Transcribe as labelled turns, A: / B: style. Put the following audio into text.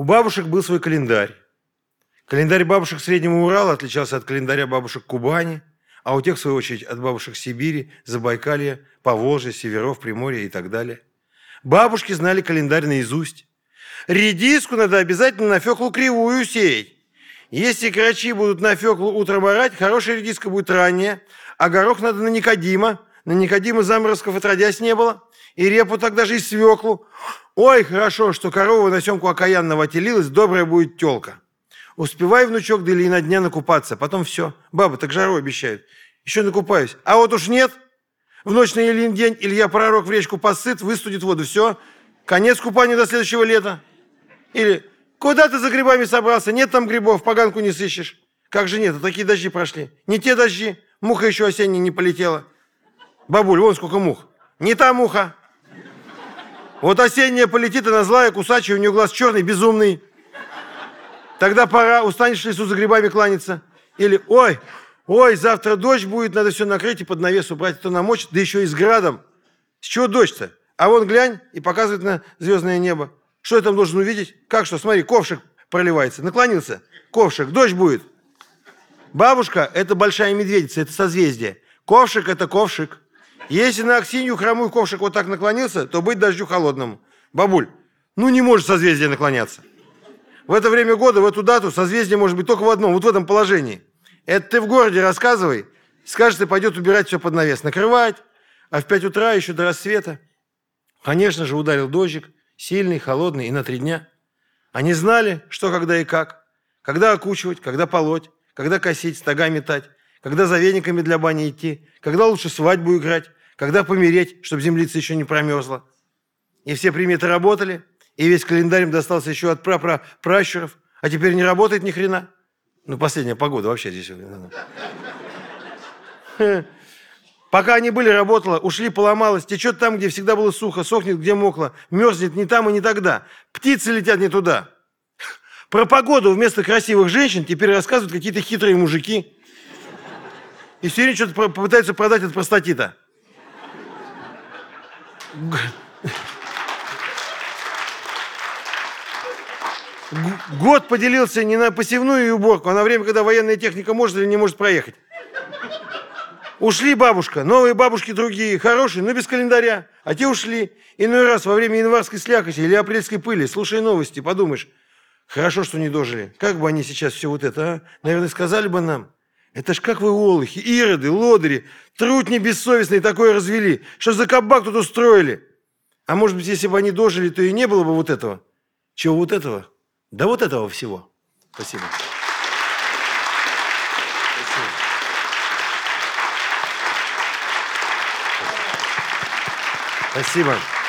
A: У бабушек был свой календарь. Календарь бабушек Среднего Урала отличался от календаря бабушек Кубани, а у тех, в свою очередь, от бабушек Сибири, Забайкалья, Поволжья, Северов, Приморья и так далее. Бабушки знали календарь наизусть. Редиску надо обязательно на феклу кривую сеять. Если крачи будут на феклу утром орать, хорошая редиска будет ранняя, а горох надо на Никодима. На Никодима заморозков отродясь не было. И репу тогда же и свеклу. Ой, хорошо, что корова на семку окаянного отелилась, добрая будет телка. Успевай, внучок, до или на дня накупаться. Потом все. Баба так жару обещают. Еще накупаюсь. А вот уж нет. В ночь на Ильин день Илья Пророк в речку посыт, выстудит воду. Все. Конец купания до следующего лета. Или куда ты за грибами собрался? Нет там грибов, поганку не сыщешь. Как же нет, а такие дожди прошли. Не те дожди. Муха еще осенняя не полетела. Бабуль, вон сколько мух. Не та муха. Вот осенняя полетит, она злая, кусачая, у нее глаз черный, безумный. Тогда пора, устанешь лесу за грибами кланяться. Или, ой, ой, завтра дождь будет, надо все накрыть и под навес убрать, а то намочит, да еще и с градом. С чего дождь-то? А вон глянь и показывает на звездное небо. Что я там должен увидеть? Как что? Смотри, ковшик проливается. Наклонился. Ковшик. Дождь будет. Бабушка – это большая медведица, это созвездие. Ковшик – это ковшик. Если на Аксинью хромой ковшик вот так наклонился, то быть дождю холодному. Бабуль, ну не может созвездие наклоняться. В это время года, в эту дату, созвездие может быть только в одном, вот в этом положении. Это ты в городе рассказывай, скажет и пойдет убирать все под навес, накрывать, а в 5 утра еще до рассвета. Конечно же, ударил дождик, сильный, холодный и на три дня. Они знали, что, когда и как, когда окучивать, когда полоть, когда косить, стога метать, когда за вениками для бани идти, когда лучше свадьбу играть, когда помереть, чтобы землица еще не промерзла. И все приметы работали, и весь календарь им достался еще от прапрапращуров, а теперь не работает ни хрена. Ну, последняя погода вообще здесь. Пока они были, работала, ушли, поломалась, течет там, где всегда было сухо, сохнет, где мокло, мерзнет не там и не тогда. Птицы летят не туда. Про погоду вместо красивых женщин теперь рассказывают какие-то хитрые мужики. И все время что-то попытаются продать от простатита. Год поделился не на посевную и уборку, а на время, когда военная техника может или не может проехать. Ушли бабушка, новые бабушки другие, хорошие, но без календаря. А те ушли. Иной раз во время январской слякоти или апрельской пыли, слушай новости, подумаешь, хорошо, что не дожили. Как бы они сейчас все вот это, а? Наверное, сказали бы нам. Это ж как вы, олухи, ироды, лодыри, трудни бессовестные такое развели. Что за кабак тут устроили? А может быть, если бы они дожили, то и не было бы вот этого. Чего вот этого? Да вот этого всего. Спасибо. Спасибо. Спасибо.